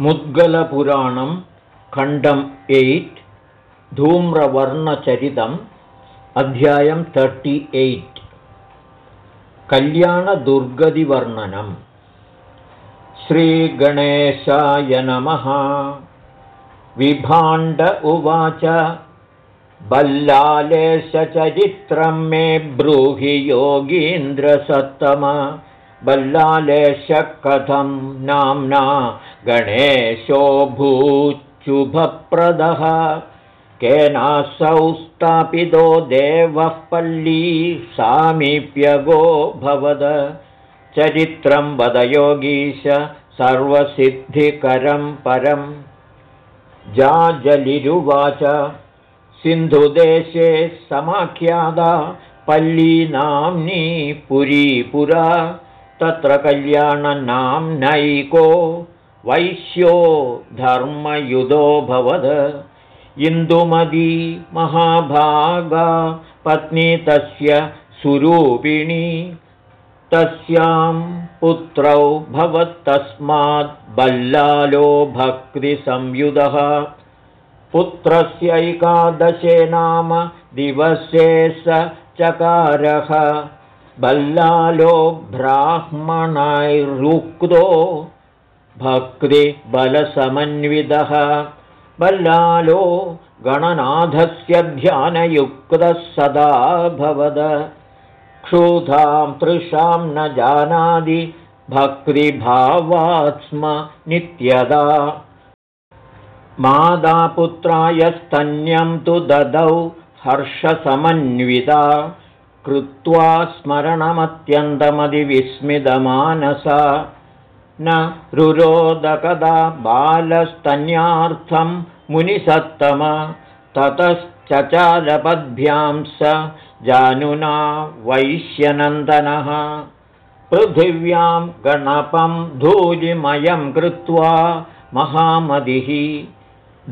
मुद्गलपुराणं खण्डम् एय्ट् धूम्रवर्णचरितम् अध्यायं thirty eight कल्याणदुर्गतिवर्णनम् श्रीगणेशाय नमः। विभाण्ड उवाच। बल्लालेशचरित्रं मे ब्रूहि योगीन्द्रसत्तम बल्लालेशकथं नाम्ना गणेशो केनासौ स्थापितो देवः पल्ली सामीप्यगो भवद। चरित्रं वदयोगीश सर्वसिद्धिकरं परं जाजलिरुवाच सिन्धुदेशे समाख्यादा पल्लीनाम्नी पुरी पुरा तत्र कल्याणनाम्नैको वैश्यो धर्मयुधो भवद। इन्दुमदी महाभागा पत्नी तस्य सुरूपिणी। तस्यां पुत्रौ भवत्तस्मात् बल्लालो भक्तिसंयुधः। पुत्रस्यैकादशे नाम दिवसे स चकारः बल्लालो ब्राह्मणैरुक्तो भक्तिबलसमन्वितः बल्लालो गणनाथस्य ध्यानयुक्तः सदा भवद। क्षुधां तृषां न जानादि भक्तिभावात् स्म नित्यदा। मादापुत्राय स्तन्यं तु ददौ हर्षसमन्विता कृत्वा स्मरणमत्यन्तमधिविस्मितमानसा। न रुरोदकदा बालस्तन्यार्थं मुनिसत्तम ततश्चचालपद्भ्यां स जानुना वैश्यनन्दनः। पृथिव्यां गणपं धूलिमयं कृत्वा महामदिः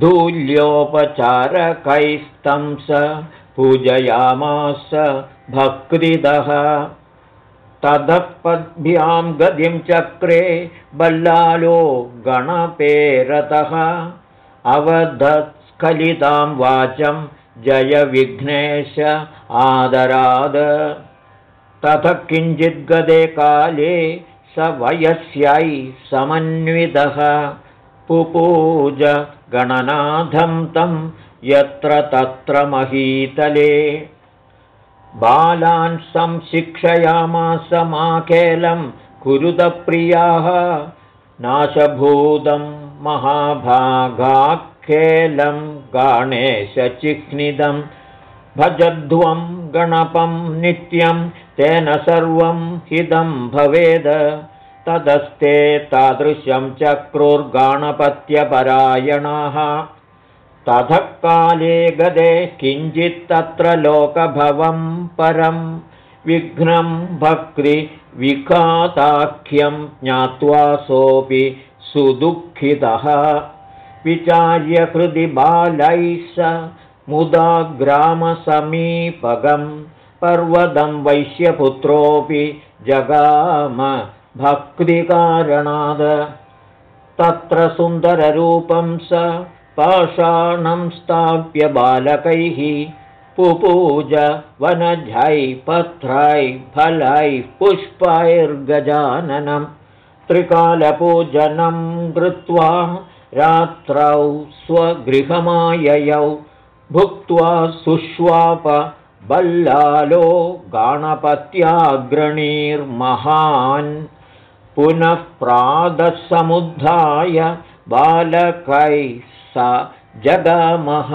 धूल्योपचारकैस्तं स पूजयामास भक्तिदः। ततः पद्भ्यां गतिं चक्रे बल्लालो गणपेरतः। अवधत्स्खलितां वाचं जय विघ्नेश आदराद। ततः किञ्चिद्गदे काले स वयस्यै समन्वितः। पुपूज गणनाथं तं यत्र तत्र महीतले बालान् संशिक्षयामासमाखेलं कुरुतप्रियाः नाशभूतं महाभागाखेलं गणेशचिह्निदं भजध्वं गणपं नित्यं तेन सर्वं हिदं भवेद तदस्ते तादृशं चक्रुर्गाणपत्यपरायणाः ततः काले गदे किञ्चित्तत्र लोकभवं परं विघ्नं भक्तिविखाताख्यं ज्ञात्वा सोऽपि सुदुःखितः। विचार्य हृदि बालैः स मुदा ग्रामसमीपगं पर्वतं वैश्यपुत्रोऽपि जगाम भक्तिकारणाद। तत्र सुन्दररूपं स पाषाणं स्थाप्य बालकैः पुपूज वनजैः पत्रैः फलैः पुष्पैर्गजाननं त्रिकालपूजनं कृत्वा रात्रौ स्वगृहमाययौ भुक्त्वा सुष्वाप बल्लालो गाणपत्याग्रणीर्महान् पुनः प्रादसमुद्धाय बालकै स जगामः।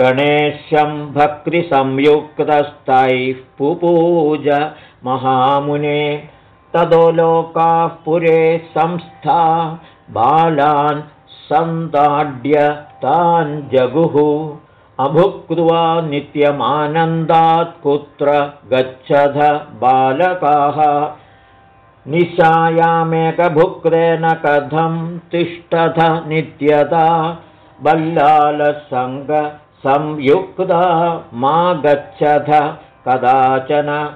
गणेशं भक्तिसंयुक्तस्तैः पुपूज महामुने। तदो लोकाः पुरे संस्था। बालान् सन्ताड्य तान् जगुः। अभुक्त्वा नित्यमानन्दात् कुत्र गच्छध बालकाः निशायामेकभुक्तेन कथं तिष्ठथ नित्यता? बल्लालसङ्गसंयुक्ता मा गच्छथ कदाचन।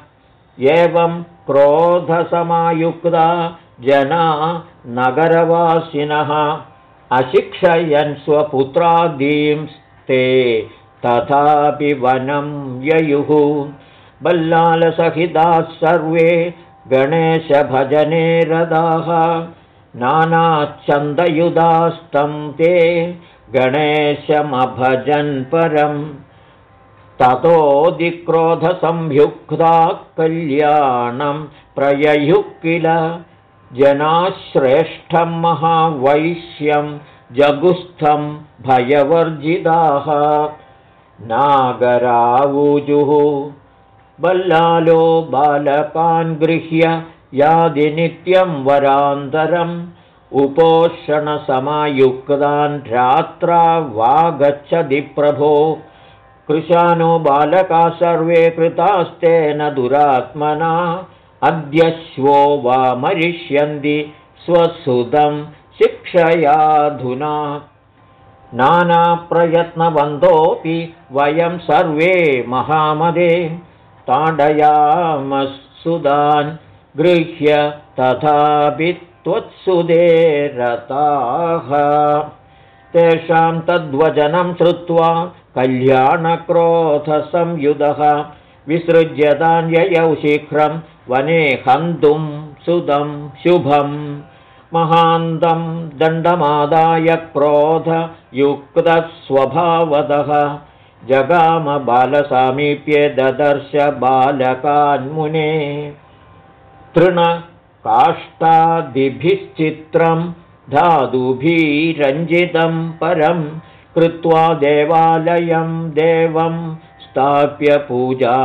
एवं क्रोधसमायुक्ता जना नगरवासिनः अशिक्षयन् स्वपुत्रादींस्ते तथापि वनं ययुः। बल्लालसहिताः सर्वे गणेशभजने रदाः नानाच्छन्दयुधास्तं ते गणेशमभजन् परम् ततोऽधिक्रोधसंयुक्ता कल्याणं प्रययुः किल जनाश्रेष्ठं महावैश्यं जगुस्थं भयवर्जिताः नागरावुजुः बल्लालो बालकान् गृह्य यादिनित्यं वरान्तरम्। उपोषणसमायुक्तान् रात्रा वा गच्छति प्रभो। कृशानो बालका सर्वे कृतास्तेन दुरात्मना। अद्यश्वो वा मरिष्यन्ति स्वसुतं शिक्षयाधुना। नानाप्रयत्नवन्तोऽपि वयं सर्वे महामदे ताडयामसुदान् गृह्य तथापि त्वत्सुदे रताः। तेषां तद्वचनं श्रुत्वा कल्याणक्रोधसंयुधः विसृज्यतान्ययौ शीघ्रं वने हन्तुं सुदं शुभम्। महान्तं दण्डमादाय जगामबालसामीप्ये ददर्श बालकान्मुने। तृणकाष्ठादिभिश्चित्रं धातुभिरञ्जितं परं कृत्वा देवालयं देवं स्थाप्य पूजा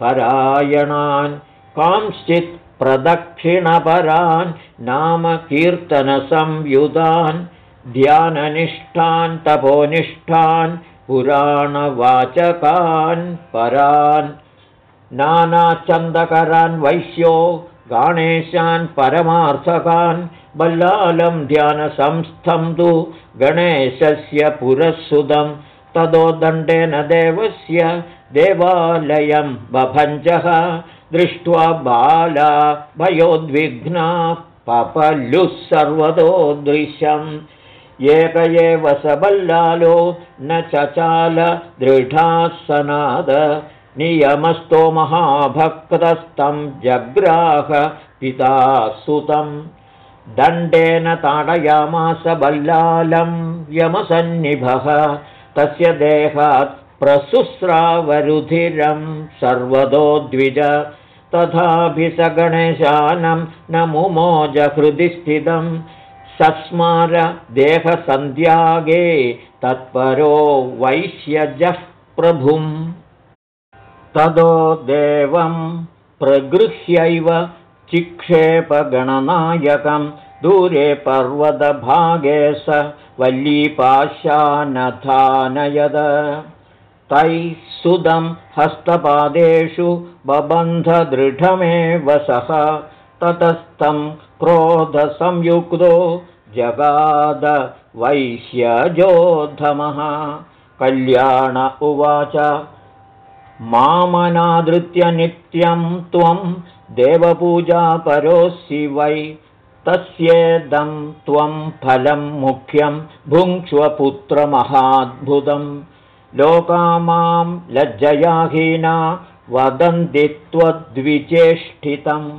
परायणान्। कांश्चित् प्रदक्षिणपरान् नाम कीर्तनसंयुधान् ध्याननिष्ठान् तपोनिष्ठान् पुराणवाचकान् परान् नानाचन्दकरान् वैश्यो गणेशान् परमार्थकान् बल्लालं ध्यानसंस्थं तु गणेशस्य पुरःसुदं ततो दण्डेन देवस्य देवालयं बभञ्जः दृष्ट्वा बाला भयोद्विघ्ना पपल्युः सर्वतोदृशम् एक एव सबल्लालो न चचाल दृढासनाद। नियमस्तो महाभक्तस्तं जग्राह पिता सुतं दण्डेन ताडयामास बल्लालं यमसन्निभः। तस्य देहात् प्रसुस्रावरुधिरं सर्वतो द्विज। तथाभि स गणेशानं न मुमोजहृदि स्थितं सस्मार देहसन्ध्यागे तत्परो वैश्यजः प्रभुम्। तदो देवं प्रगृह्यैव चिक्षेपगणनायकं। दूरे पर्वतभागे स वल्लीपाशानथानयद तैः सुदं हस्तपादेषु बबन्धदृढमेव सः ततस्तं क्रोधसंयुक्तो जगाद वैश्यजोधमः। कल्याण उवाच मामनादृत्य नित्यं त्वं देवपूजापरोऽसि वै। तस्येदं त्वं फलं मुख्यं भुङ्क्ष्वपुत्रमहाद्भुतं लोका मां लज्जयाहीना वदन्ति त्वद्विचेष्टितम्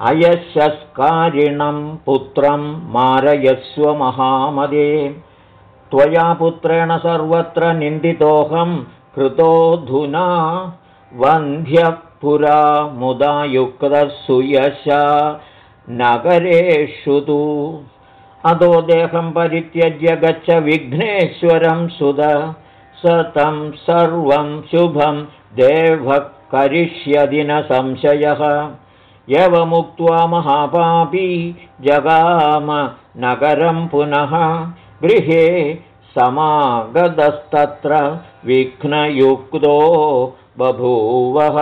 अयशस्कारिणं पुत्रं मारयस्व महामदे। त्वया पुत्रेण सर्वत्र निन्दितोऽहं कृतोऽधुना वन्ध्यः पुरा मुदा युक्तः नगरेषु तु। अधो देहं परित्यज्य गच्छ विघ्नेश्वरं सुध। स तं सर्वं शुभं देवः करिष्यदि न संशयः यवमुक्त्वा महापापी जगाम नगरं पुनः गृहे समागतस्तत्र विघ्नयुक्तो बभूवः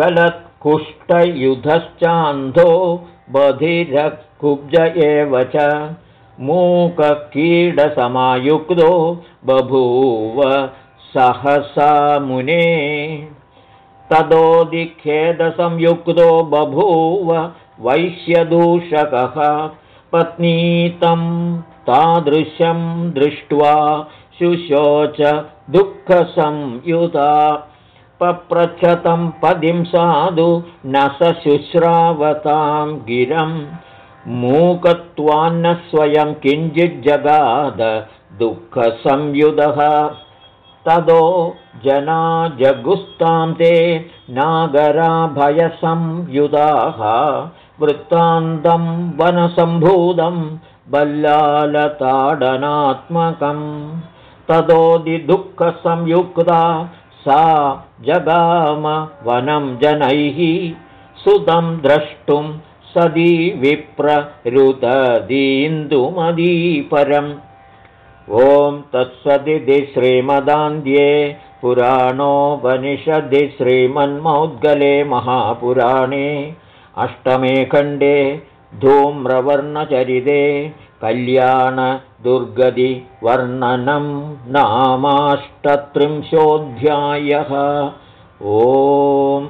गलत्कुष्ठयुधश्चान्धो बधिरकुब्ज एव च मूककीडसमायुक्तो बभूव सहसा मुने तदोदिखेदसंयुक्तो बभूव वैश्यदूषकः। पत्नीतं तादृशं दृष्ट्वा शुशोच दुःखसंयुता। पप्रच्छतं पदिं साधु न स शुश्रावतां गिरं। मूकत्वान्न स्वयं किञ्चिज्जगाद दुःखसंयुधः तदो जना जगुस्तां ते नागराभयसंयुधाः वृत्तान्तं वनसम्भूतं बल्लालताडनात्मकम् ततोदिदुःखसंयुक्ता सा जगाम वनं जनैः सुतं द्रष्टुं सदी विप्ररुददीन्दुमदीपरम् ॐ तत्सदिति श्रीमदान्ध्ये पुराणोपनिषदि श्रीमन्मौद्गले महापुराणे अष्टमे खण्डे धूम्रवर्णचरिते कल्याणदुर्गदिवर्णनं नामाष्टत्रिंशोऽध्यायः। ओम्